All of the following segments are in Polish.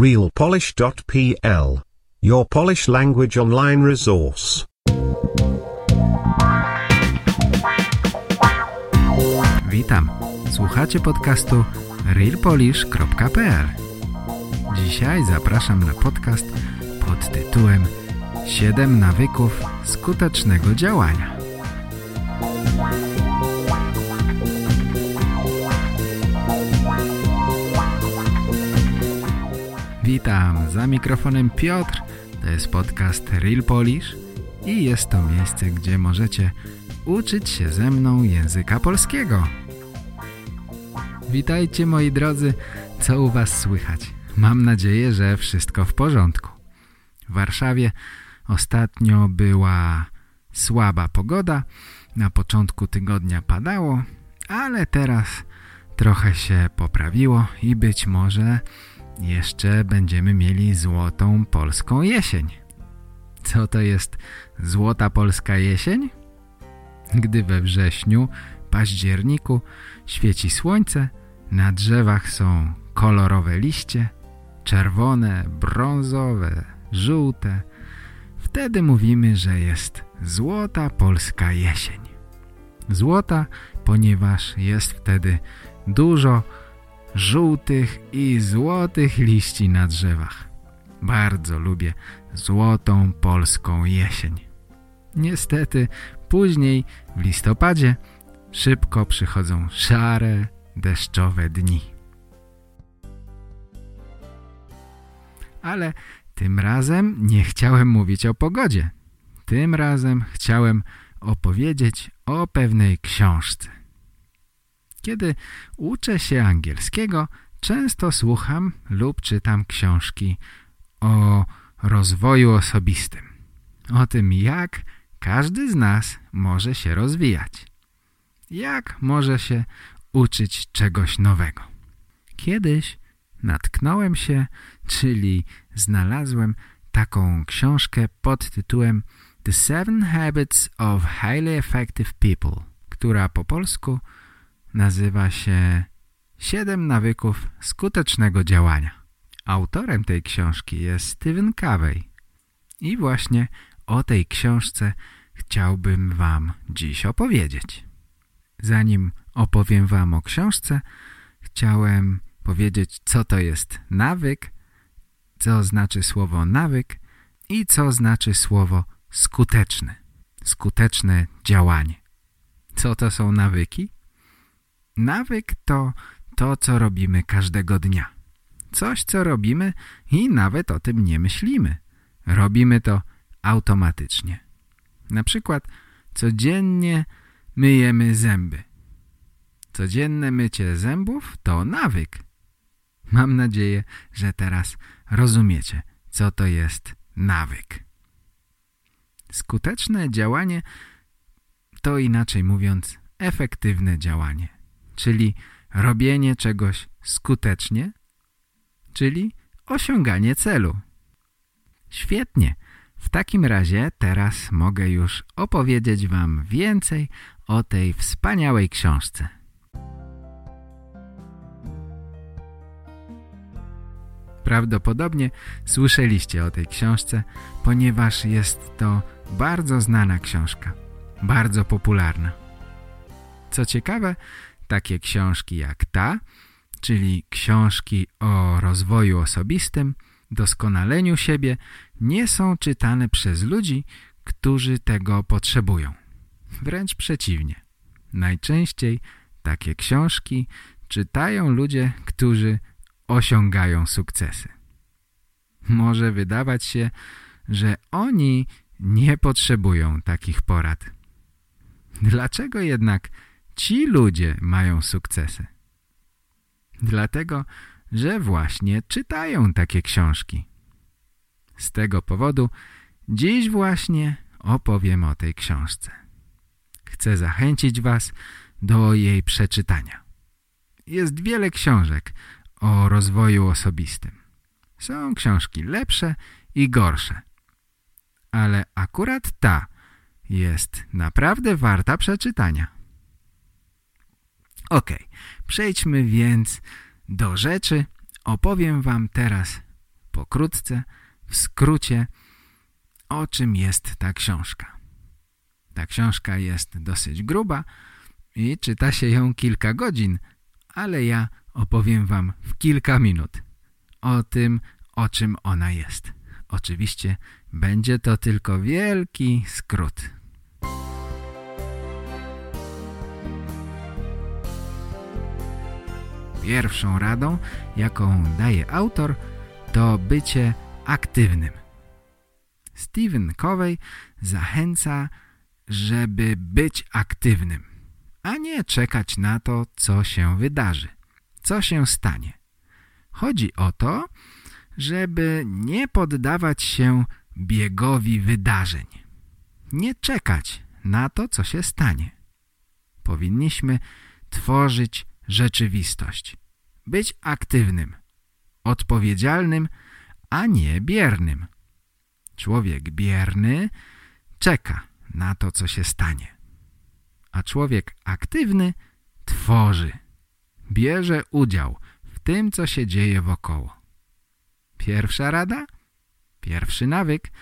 realpolish.pl. Your Polish language online resource. Witam. Słuchacie podcastu realpolish.pl. Dzisiaj zapraszam na podcast pod tytułem 7 nawyków skutecznego działania. Witam, za mikrofonem Piotr, to jest podcast Real Polish i jest to miejsce, gdzie możecie uczyć się ze mną języka polskiego. Witajcie moi drodzy, co u was słychać? Mam nadzieję, że wszystko w porządku. W Warszawie ostatnio była słaba pogoda, na początku tygodnia padało, ale teraz trochę się poprawiło i być może jeszcze będziemy mieli złotą polską jesień. Co to jest złota polska jesień? Gdy we wrześniu, październiku świeci słońce, na drzewach są kolorowe liście, czerwone, brązowe, żółte. Wtedy mówimy, że jest złota polska jesień. Złota, ponieważ jest wtedy dużo żółtych i złotych liści na drzewach. Bardzo lubię złotą polską jesień. Niestety później w listopadzie szybko przychodzą szare, deszczowe dni. Ale tym razem nie chciałem mówić o pogodzie. Tym razem chciałem opowiedzieć o pewnej książce. Kiedy uczę się angielskiego, często słucham lub czytam książki o rozwoju osobistym. O tym, jak każdy z nas może się rozwijać. Jak może się uczyć czegoś nowego. Kiedyś natknąłem się, czyli znalazłem taką książkę pod tytułem The Seven Habits of Highly Effective People, która po polsku nazywa się Siedem nawyków skutecznego działania. Autorem tej książki jest Stephen Covey. I właśnie o tej książce chciałbym Wam dziś opowiedzieć. Zanim opowiem Wam o książce, chciałem powiedzieć, co to jest nawyk, co znaczy słowo nawyk i co znaczy słowo skuteczny, skuteczne działanie. Co to są nawyki? Nawyk to to, co robimy każdego dnia. Coś, co robimy i nawet o tym nie myślimy. Robimy to automatycznie. Na przykład codziennie myjemy zęby. Codzienne mycie zębów to nawyk. Mam nadzieję, że teraz rozumiecie, co to jest nawyk. Skuteczne działanie to inaczej mówiąc efektywne działanie, czyli robienie czegoś skutecznie, czyli osiąganie celu. Świetnie. W takim razie teraz mogę już opowiedzieć Wam więcej o tej wspaniałej książce. Prawdopodobnie słyszeliście o tej książce, ponieważ jest to bardzo znana książka, bardzo popularna. Co ciekawe, takie książki jak ta, czyli książki o rozwoju osobistym, doskonaleniu siebie, nie są czytane przez ludzi, którzy tego potrzebują. Wręcz przeciwnie. Najczęściej takie książki czytają ludzie, którzy osiągają sukcesy. Może wydawać się, że oni nie potrzebują takich porad. Dlaczego jednak ci ludzie mają sukcesy? Dlatego, że właśnie czytają takie książki. Z tego powodu dziś właśnie opowiem o tej książce. Chcę zachęcić Was do jej przeczytania. Jest wiele książek o rozwoju osobistym. Są książki lepsze i gorsze. Ale akurat ta jest naprawdę warta przeczytania. Ok, przejdźmy więc do rzeczy. Opowiem Wam teraz pokrótce, w skrócie, o czym jest ta książka. Ta książka jest dosyć gruba i czyta się ją kilka godzin, ale ja opowiem wam w kilka minut o tym, o czym ona jest. Oczywiście będzie to tylko wielki skrót. Pierwszą radą, jaką daje autor, to bycie aktywnym. Stephen Covey zachęca, żeby być aktywnym, a nie czekać na to, co się wydarzy, co się stanie. Chodzi o to, żeby nie poddawać się biegowi wydarzeń. Nie czekać na to, co się stanie. Powinniśmy tworzyć rzeczywistość. Być aktywnym, odpowiedzialnym, a nie biernym. Człowiek bierny czeka na to, co się stanie. A człowiek aktywny tworzy, bierze udział w tym, co się dzieje wokoło. Pierwsza rada, pierwszy nawyk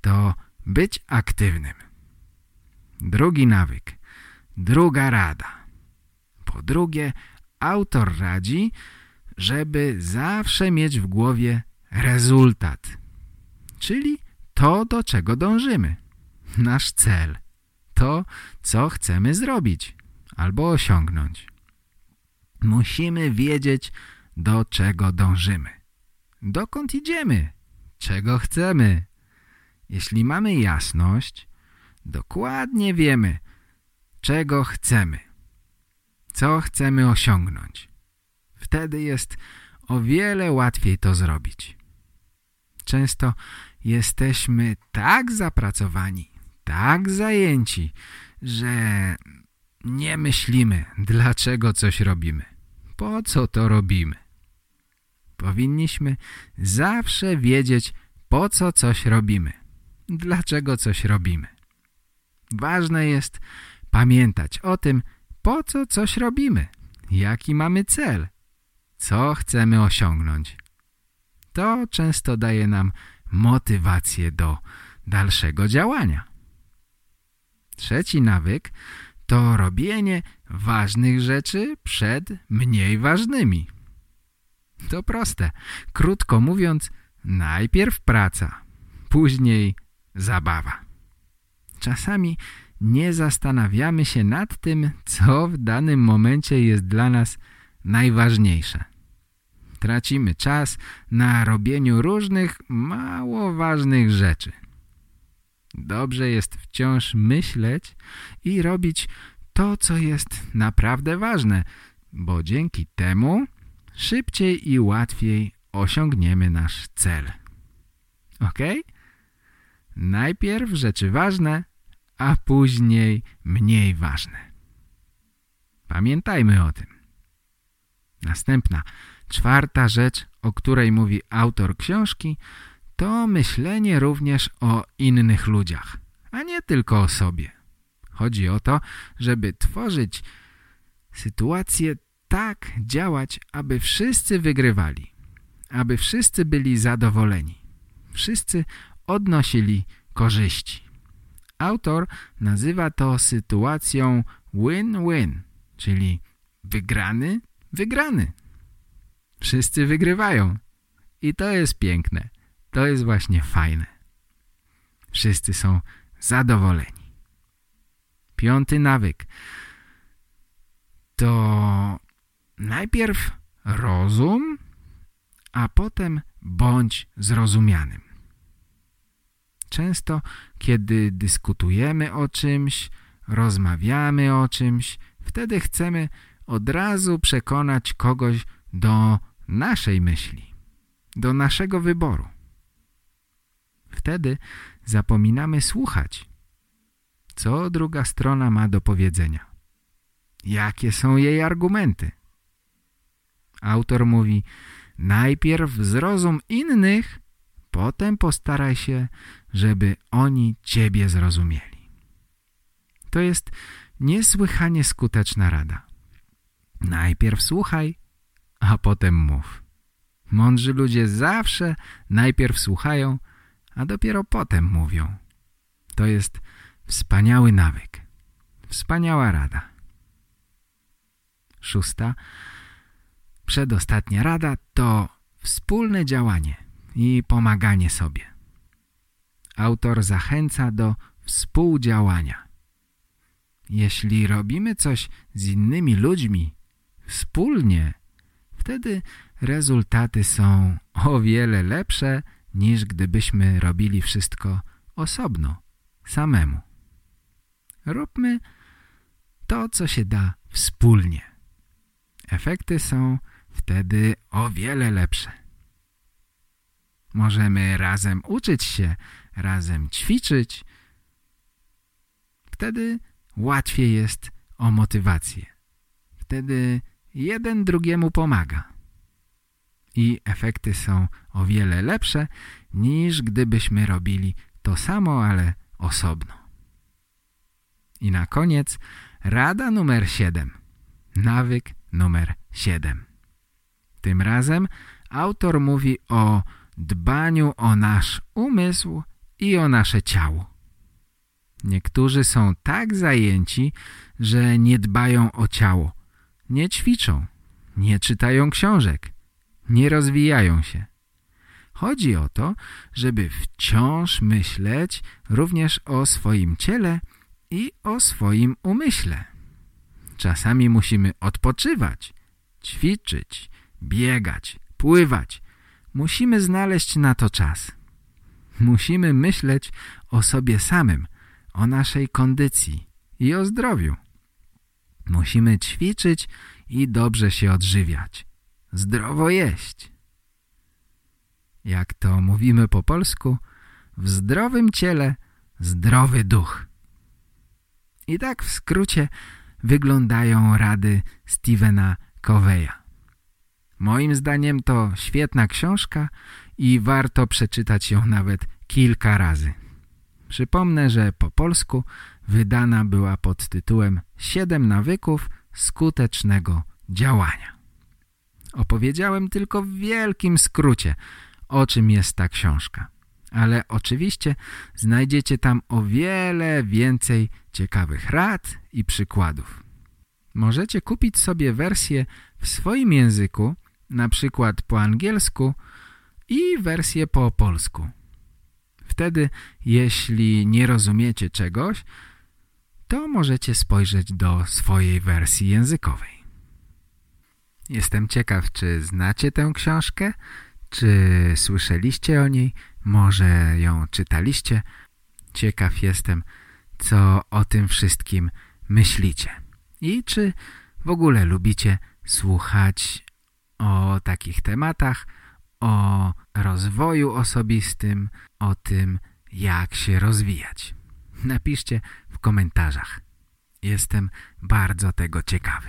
to być aktywnym. Drugi nawyk, druga rada. Po drugie, autor radzi, żeby zawsze mieć w głowie rezultat, czyli to, do czego dążymy. Nasz cel, to, co chcemy zrobić albo osiągnąć. Musimy wiedzieć, do czego dążymy. Dokąd idziemy? Czego chcemy? Jeśli mamy jasność, dokładnie wiemy, czego chcemy – co chcemy osiągnąć. Wtedy jest o wiele łatwiej to zrobić. Często jesteśmy tak zapracowani, tak zajęci, że nie myślimy, dlaczego coś robimy. Po co to robimy? Powinniśmy zawsze wiedzieć, po co coś robimy. Dlaczego coś robimy. Ważne jest pamiętać o tym, po co coś robimy, jaki mamy cel, co chcemy osiągnąć. To często daje nam motywację do dalszego działania. Trzeci nawyk to robienie ważnych rzeczy przed mniej ważnymi. To proste. Krótko mówiąc, najpierw praca, później zabawa. Czasami nie zastanawiamy się nad tym, co w danym momencie jest dla nas najważniejsze. Tracimy czas na robieniu różnych mało ważnych rzeczy. Dobrze jest wciąż myśleć i robić to, co jest naprawdę ważne, bo dzięki temu szybciej i łatwiej osiągniemy nasz cel. Ok? Najpierw rzeczy ważne, a później mniej ważne. Pamiętajmy o tym. Następna, czwarta rzecz, o której mówi autor książki, to myślenie również o innych ludziach, a nie tylko o sobie. Chodzi o to, żeby tworzyć sytuację tak działać, aby wszyscy wygrywali, aby wszyscy byli zadowoleni, wszyscy odnosili korzyści. Autor nazywa to sytuacją win-win, czyli wygrany, wygrany. Wszyscy wygrywają. I to jest piękne. To jest właśnie fajne. Wszyscy są zadowoleni. Piąty nawyk to najpierw rozum, a potem bądź zrozumianym. Często, kiedy dyskutujemy o czymś, rozmawiamy o czymś, wtedy chcemy od razu przekonać kogoś do naszej myśli, do naszego wyboru. Wtedy zapominamy słuchać, co druga strona ma do powiedzenia. Jakie są jej argumenty? Autor mówi, najpierw zrozum innych, potem postaraj się żeby oni Ciebie zrozumieli. To jest niesłychanie skuteczna rada. Najpierw słuchaj, a potem mów. Mądrzy ludzie zawsze najpierw słuchają, a dopiero potem mówią. To jest wspaniały nawyk. Wspaniała rada. Szósta. Przedostatnia rada to wspólne działanie i pomaganie sobie. Autor zachęca do współdziałania. Jeśli robimy coś z innymi ludźmi wspólnie, wtedy rezultaty są o wiele lepsze niż gdybyśmy robili wszystko osobno, samemu. Róbmy to, co się da wspólnie. Efekty są wtedy o wiele lepsze. Możemy razem uczyć się, razem ćwiczyć. Wtedy łatwiej jest o motywację. Wtedy jeden drugiemu pomaga. I efekty są o wiele lepsze niż gdybyśmy robili to samo, ale osobno. I na koniec rada numer 7. Nawyk numer 7. Tym razem autor mówi o dbaniu o nasz umysł i o nasze ciało. Niektórzy są tak zajęci, że nie dbają o ciało, nie ćwiczą, nie czytają książek, nie rozwijają się. Chodzi o to, żeby wciąż myśleć również o swoim ciele i o swoim umyśle. Czasami musimy odpoczywać, ćwiczyć, biegać, pływać. Musimy znaleźć na to czas. Musimy myśleć o sobie samym, o naszej kondycji i o zdrowiu. Musimy ćwiczyć i dobrze się odżywiać. Zdrowo jeść. Jak to mówimy po polsku, w zdrowym ciele zdrowy duch. I tak w skrócie wyglądają rady Stevena Coveya. Moim zdaniem to świetna książka i warto przeczytać ją nawet kilka razy. Przypomnę, że po polsku wydana była pod tytułem Siedem nawyków skutecznego działania. Opowiedziałem tylko w wielkim skrócie, o czym jest ta książka. Ale oczywiście znajdziecie tam o wiele więcej ciekawych rad i przykładów. Możecie kupić sobie wersję w swoim języku, na przykład po angielsku i wersję po polsku. Wtedy, jeśli nie rozumiecie czegoś, to możecie spojrzeć do swojej wersji językowej. Jestem ciekaw, czy znacie tę książkę, czy słyszeliście o niej, może ją czytaliście. Ciekaw jestem, co o tym wszystkim myślicie. I czy w ogóle lubicie słuchać o takich tematach, o rozwoju osobistym, o tym, jak się rozwijać. Napiszcie w komentarzach. Jestem bardzo tego ciekawy.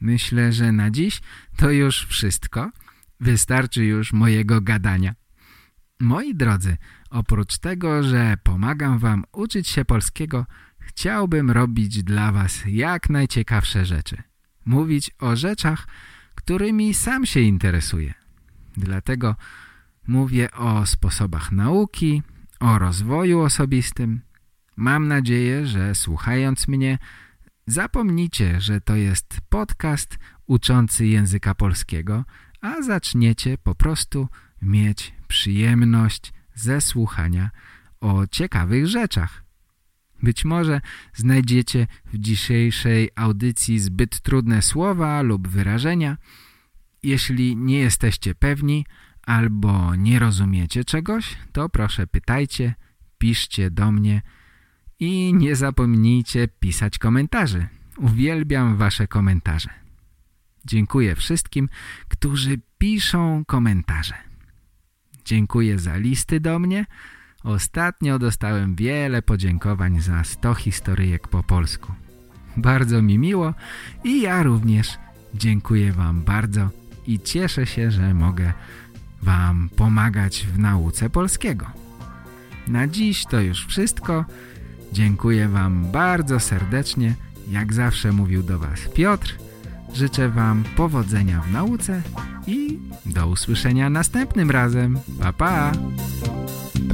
Myślę, że na dziś to już wszystko. Wystarczy już mojego gadania. Moi drodzy, oprócz tego, że pomagam wam uczyć się polskiego, chciałbym robić dla was jak najciekawsze rzeczy. Mówić o rzeczach, którymi sam się interesuję. Dlatego mówię o sposobach nauki, o rozwoju osobistym. Mam nadzieję, że słuchając mnie zapomnicie, że to jest podcast uczący języka polskiego, a zaczniecie po prostu mieć przyjemność ze słuchania o ciekawych rzeczach. Być może znajdziecie w dzisiejszej audycji zbyt trudne słowa lub wyrażenia. Jeśli nie jesteście pewni albo nie rozumiecie czegoś, to proszę pytajcie, piszcie do mnie i nie zapomnijcie pisać komentarzy. Uwielbiam wasze komentarze. Dziękuję wszystkim, którzy piszą komentarze. Dziękuję za listy do mnie, Ostatnio dostałem wiele podziękowań za 100 historyjek po polsku. Bardzo mi miło i ja również dziękuję Wam bardzo i cieszę się, że mogę Wam pomagać w nauce polskiego. Na dziś to już wszystko. Dziękuję Wam bardzo serdecznie. Jak zawsze mówił do Was Piotr. życzę Wam powodzenia w nauce i do usłyszenia następnym razem. Pa, pa!